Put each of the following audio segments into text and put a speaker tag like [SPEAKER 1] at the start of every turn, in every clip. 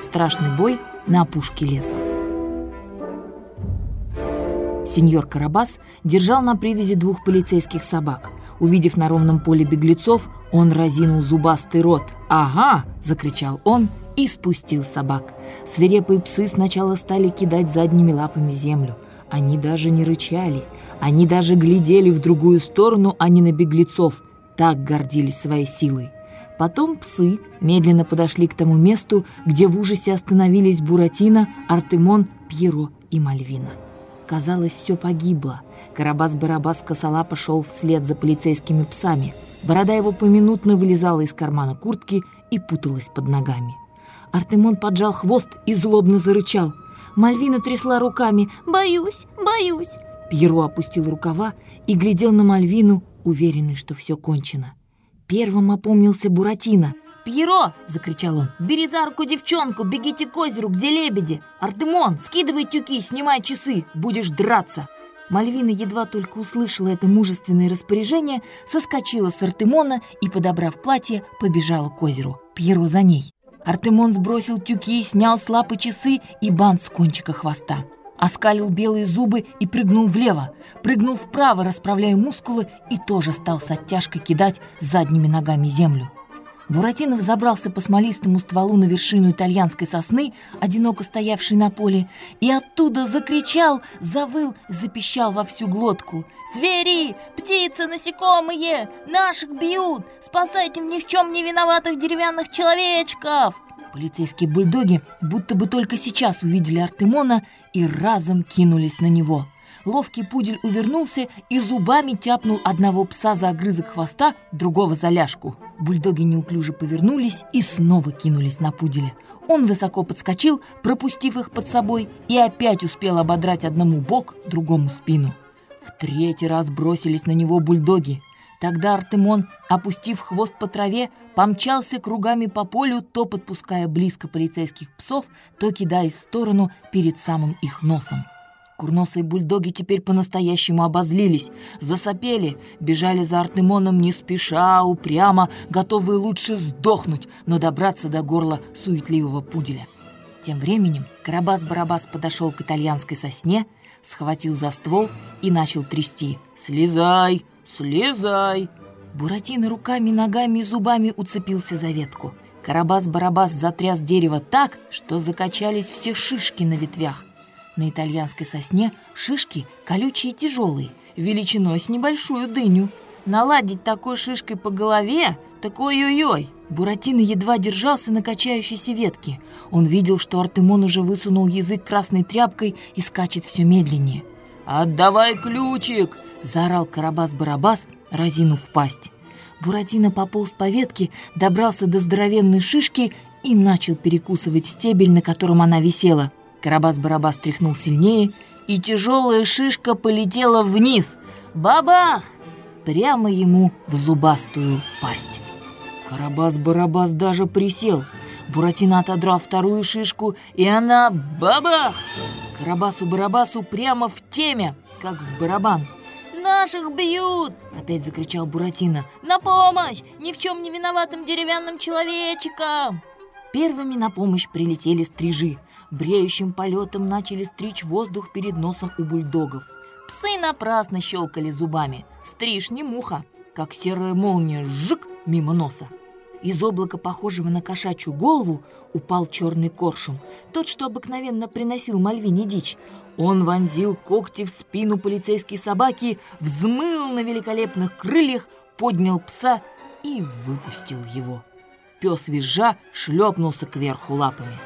[SPEAKER 1] Страшный бой на опушке леса. Сеньор Карабас держал на привязи двух полицейских собак. Увидев на ровном поле беглецов, он разинул зубастый рот. «Ага!» – закричал он и спустил собак. Свирепые псы сначала стали кидать задними лапами землю. Они даже не рычали. Они даже глядели в другую сторону, а не на беглецов. Так гордились своей силой. Потом псы медленно подошли к тому месту, где в ужасе остановились Буратино, Артемон, Пьеро и Мальвина. Казалось, все погибло. Карабас-барабас косолапа шел вслед за полицейскими псами. Борода его поминутно вылезала из кармана куртки и путалась под ногами. Артемон поджал хвост и злобно зарычал. Мальвина трясла руками «Боюсь, боюсь!» Пьеро опустил рукава и глядел на Мальвину, уверенный, что все кончено. Первым опомнился Буратино. «Пьеро!» — закричал он. «Бери за руку девчонку, бегите к озеру, где лебеди! Артемон, скидывай тюки, снимай часы, будешь драться!» Мальвина едва только услышала это мужественное распоряжение, соскочила с Артемона и, подобрав платье, побежала к озеру. Пьеро за ней. Артемон сбросил тюки, снял с лапы часы и бант с кончика хвоста. Оскалил белые зубы и прыгнул влево. Прыгнул вправо, расправляя мускулы, и тоже стал с оттяжкой кидать задними ногами землю. Буратино взобрался по смолистому стволу на вершину итальянской сосны, одиноко стоявшей на поле, и оттуда закричал, завыл, запищал во всю глотку. «Звери! Птицы, насекомые! Наших бьют! Спасайте ни в чем не виноватых деревянных человечков!» Полицейские бульдоги будто бы только сейчас увидели Артемона и разом кинулись на него – Ловкий пудель увернулся и зубами тяпнул одного пса за огрызок хвоста, другого за ляжку. Бульдоги неуклюже повернулись и снова кинулись на пуделя. Он высоко подскочил, пропустив их под собой, и опять успел ободрать одному бок, другому спину. В третий раз бросились на него бульдоги. Тогда Артемон, опустив хвост по траве, помчался кругами по полю, то подпуская близко полицейских псов, то кидаясь в сторону перед самым их носом. Курносые бульдоги теперь по-настоящему обозлились, засопели, бежали за Артемоном не спеша, упрямо, готовые лучше сдохнуть, но добраться до горла суетливого пуделя. Тем временем Карабас-Барабас подошел к итальянской сосне, схватил за ствол и начал трясти. «Слезай! Слезай!» Буратино руками, ногами и зубами уцепился за ветку. Карабас-Барабас затряс дерево так, что закачались все шишки на ветвях. На итальянской сосне шишки колючие и тяжелые, величиной с небольшую дыню. Наладить такой шишкой по голове, так ой-ой-ой. Буратино едва держался на качающейся ветке. Он видел, что Артемон уже высунул язык красной тряпкой и скачет все медленнее. «Отдавай ключик!» – заорал Карабас-Барабас, разинув пасть. Буратино пополз по ветке, добрался до здоровенной шишки и начал перекусывать стебель, на котором она висела – Карабас-барабас тряхнул сильнее, и тяжелая шишка полетела вниз. Бабах! Прямо ему в зубастую пасть. Карабас-барабас даже присел. Буратино отодрал вторую шишку, и она бабах! Карабасу-барабасу прямо в теме, как в барабан. «Наших бьют!» — опять закричал Буратино. «На помощь! Ни в чем не виноватым деревянным человечикам!» Первыми на помощь прилетели стрижи — бреющим полетом начали стричь воздух перед носом у бульдогов. Псы напрасно щелкали зубами. Стриж не муха, как серая молния жжик мимо носа. Из облака, похожего на кошачью голову, упал черный коршун, тот, что обыкновенно приносил Мальвине дичь. Он вонзил когти в спину полицейской собаки, взмыл на великолепных крыльях, поднял пса и выпустил его. Пес визжа шлепнулся кверху лапами.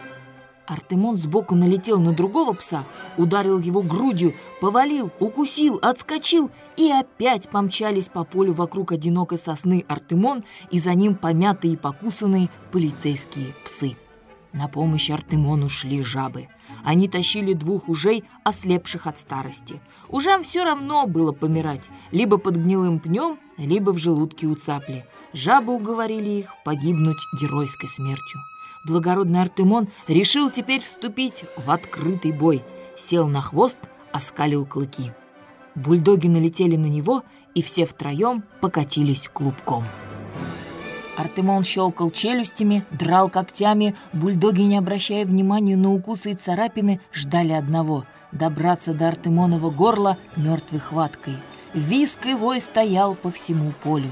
[SPEAKER 1] Артемон сбоку налетел на другого пса, ударил его грудью, повалил, укусил, отскочил и опять помчались по полю вокруг одинокой сосны Артемон и за ним помятые и покусанные полицейские псы. На помощь Артемону шли жабы. Они тащили двух ужей, ослепших от старости. Ужам все равно было помирать, либо под гнилым пнем, либо в желудке у цапли. Жабы уговорили их погибнуть геройской смертью благородный Артемон решил теперь вступить в открытый бой. Сел на хвост, оскалил клыки. Бульдоги налетели на него, и все втроем покатились клубком. Артемон щелкал челюстями, драл когтями, бульдоги, не обращая внимания на укусы и царапины, ждали одного — добраться до Артемонова горла мертвой хваткой. Виск и вой стоял по всему полю.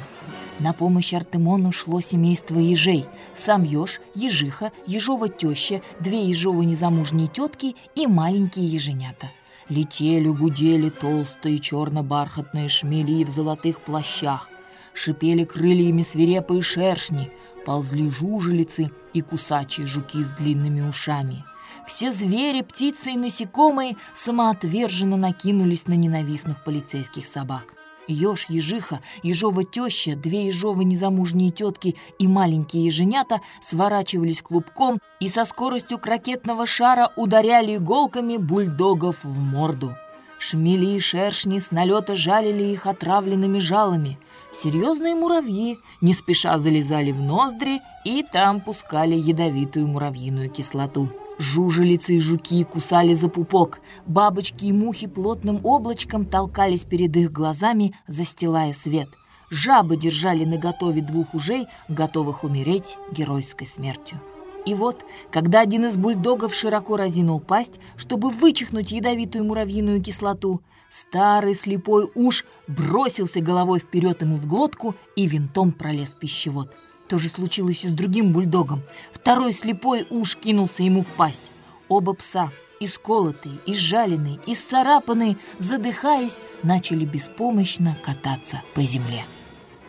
[SPEAKER 1] На помощь Артемону шло семейство ежей. Сам еж, ежиха, ежова теща, две ежовы незамужние тетки и маленькие еженята. Летели, гудели толстые черно-бархатные шмели в золотых плащах. Шипели крыльями свирепые шершни, ползли жужелицы и кусачие жуки с длинными ушами. Все звери, птицы и насекомые самоотверженно накинулись на ненавистных полицейских собак. Еж, ежиха, ежова теща, две ежовы незамужние тетки и маленькие еженята сворачивались клубком и со скоростью крокетного шара ударяли иголками бульдогов в морду. Шмели и шершни с налета жалили их отравленными жалами. Серьезные муравьи не спеша залезали в ноздри и там пускали ядовитую муравьиную кислоту. Жужелицы и жуки кусали за пупок, бабочки и мухи плотным облачком толкались перед их глазами, застилая свет. Жабы держали наготове двух ужей, готовых умереть геройской смертью. И вот, когда один из бульдогов широко разинул пасть, чтобы вычихнуть ядовитую муравьиную кислоту, старый слепой уж бросился головой вперед ему в глотку и винтом пролез пищевод. То же случилось и с другим бульдогом. Второй слепой уж кинулся ему в пасть. Оба пса, исколотые, изжаленные, исцарапанные, задыхаясь, начали беспомощно кататься по земле.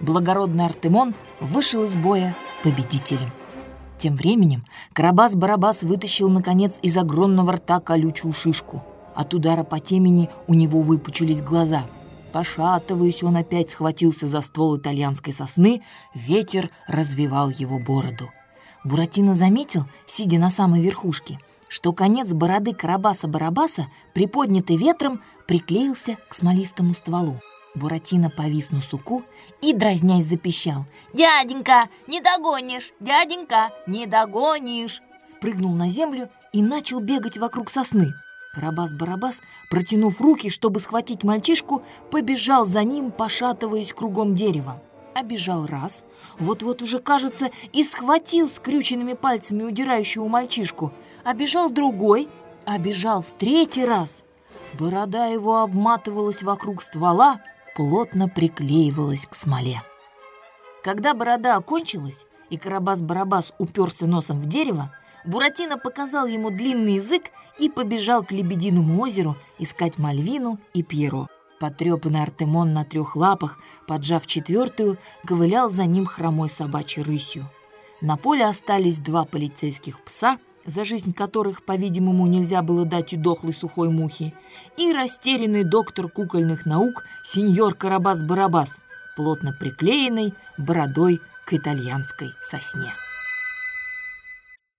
[SPEAKER 1] Благородный Артемон вышел из боя победителем. Тем временем Карабас-Барабас вытащил, наконец, из огромного рта колючую шишку. От удара по темени у него выпучились глаза – Пошатываясь, он опять схватился за ствол итальянской сосны, ветер развивал его бороду. Буратино заметил, сидя на самой верхушке, что конец бороды Карабаса-Барабаса, приподнятый ветром, приклеился к смолистому стволу. Буратино повис на суку и, дразнясь, запищал. «Дяденька, не догонишь! Дяденька, не догонишь!» Спрыгнул на землю и начал бегать вокруг сосны. Карабас-Барабас, протянув руки, чтобы схватить мальчишку, побежал за ним, пошатываясь кругом дерева. Обежал раз, вот-вот уже, кажется, и схватил скрюченными пальцами удирающего мальчишку. Обежал другой, обежал в третий раз. Борода его обматывалась вокруг ствола, плотно приклеивалась к смоле. Когда борода окончилась, и Карабас-Барабас уперся носом в дерево, Буратино показал ему длинный язык и побежал к Лебединому озеру искать Мальвину и Пьеро. Потрепанный Артемон на трех лапах, поджав четвертую, ковылял за ним хромой собачьей рысью. На поле остались два полицейских пса, за жизнь которых, по-видимому, нельзя было дать удохлой сухой мухи, и растерянный доктор кукольных наук сеньор Карабас-Барабас, плотно приклеенный бородой к итальянской сосне.